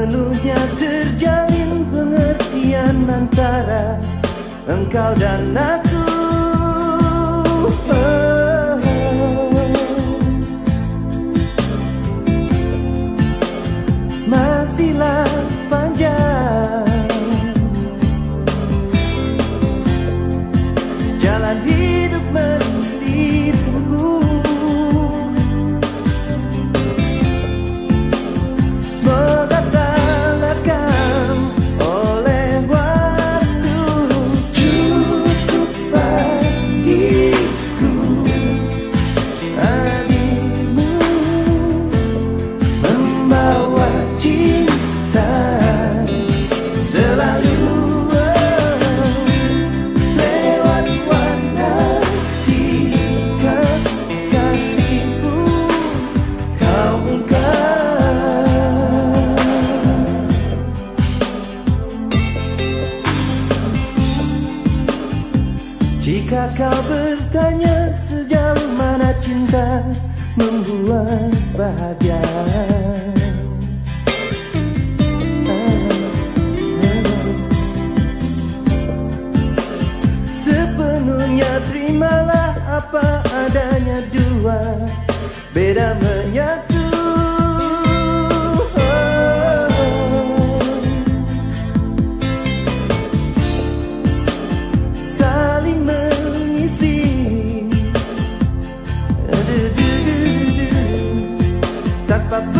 Sepenuhnya terjalin pengertian antara engkau dan aku. Panjang. Jalan hidup mesti ditempuh Jika kau bertanya sejauh mana cinta membuat bahagia. Sepenuhnya terimalah apa adanya dua. Beda menyatu da, da, da.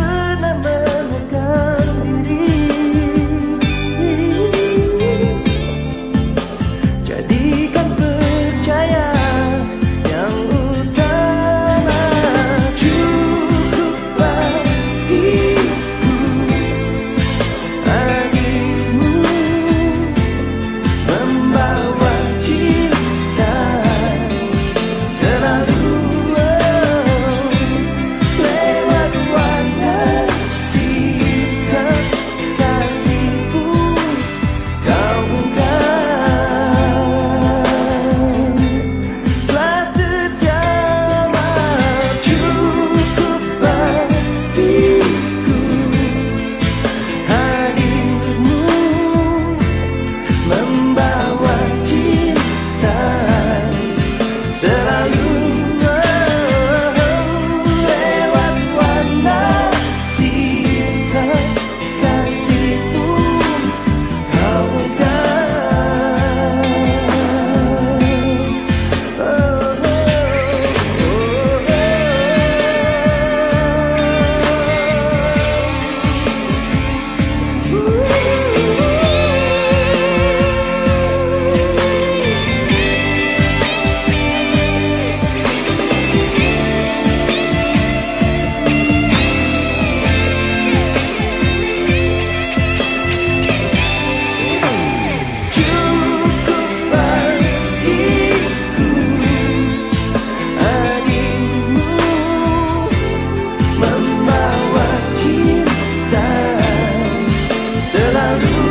Hallelujah.